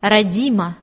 родима.